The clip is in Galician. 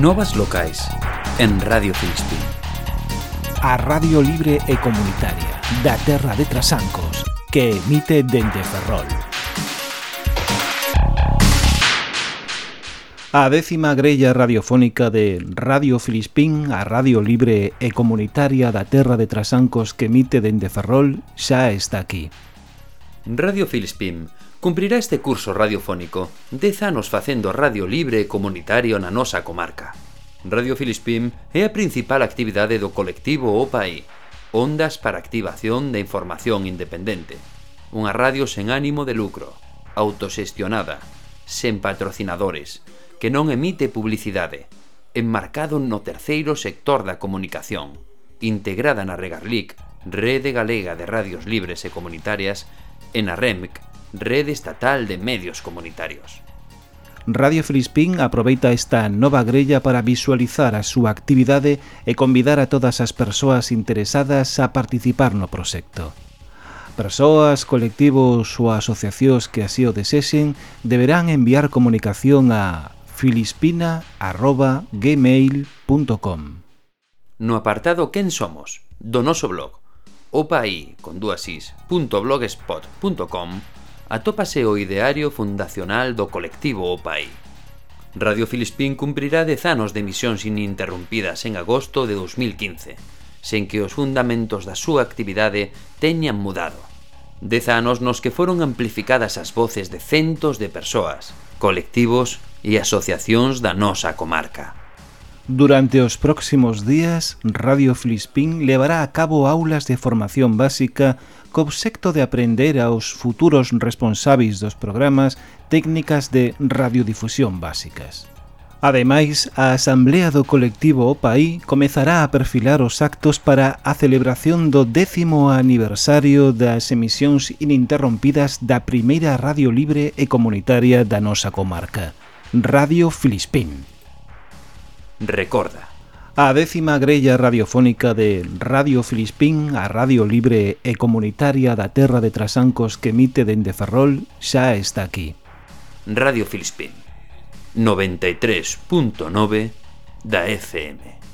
Novas locais en Radio Filispín. A Radio Libre e Comunitaria da Terra de Trasancos que emite dende Ferrol. A décima grella radiofónica de Radio Filispín, a radio libre e comunitaria da terra de Trasancos que emite dende Ferrol, xa está aquí. Radio Filispín, cumprirá este curso radiofónico 10 anos facendo radio libre e comunitario na nosa comarca. Radio Filispim é a principal actividade do colectivo OPAI, Ondas para Activación de Información Independente. Unha radio sen ánimo de lucro, autosestionada, sen patrocinadores, que non emite publicidade, enmarcado no terceiro sector da comunicación, integrada na Regarlic, Rede Galega de Radios Libres e Comunitarias, e na REMC, Rede Estatal de Medios Comunitarios. Radio Filispín aproveita esta nova grella para visualizar a súa actividade e convidar a todas as persoas interesadas a participar no proxecto. Persoas, colectivos ou asociacións que así o desexen deberán enviar comunicación a filispina.gmail.com No apartado Quen Somos, do noso blog, opaí, con dúas is, .blogspot.com atópase o ideario fundacional do colectivo OPAI. Radio Filispín cumprirá dez anos de emisións ininterrumpidas en agosto de 2015, sen que os fundamentos da súa actividade teñan mudado. Dez anos nos que foron amplificadas as voces de centos de persoas, colectivos e asociacións da nosa comarca. Durante os próximos días, Radio Flispín levará a cabo aulas de formación básica co obxecto de aprender aos futuros responsáveis dos programas técnicas de radiodifusión básicas. Ademais, a Asamblea do Colectivo OPAI comezará a perfilar os actos para a celebración do décimo aniversario das emisións ininterrompidas da primeira radio libre e comunitaria da nosa comarca, Radio Filispín. Recorda. A décima grella radiofónica de Radio Filispín, a radio libre e comunitaria da terra de Trasancos que emite dende Ferrol, xa está aquí. Radio Filispín, 93.9 da FM.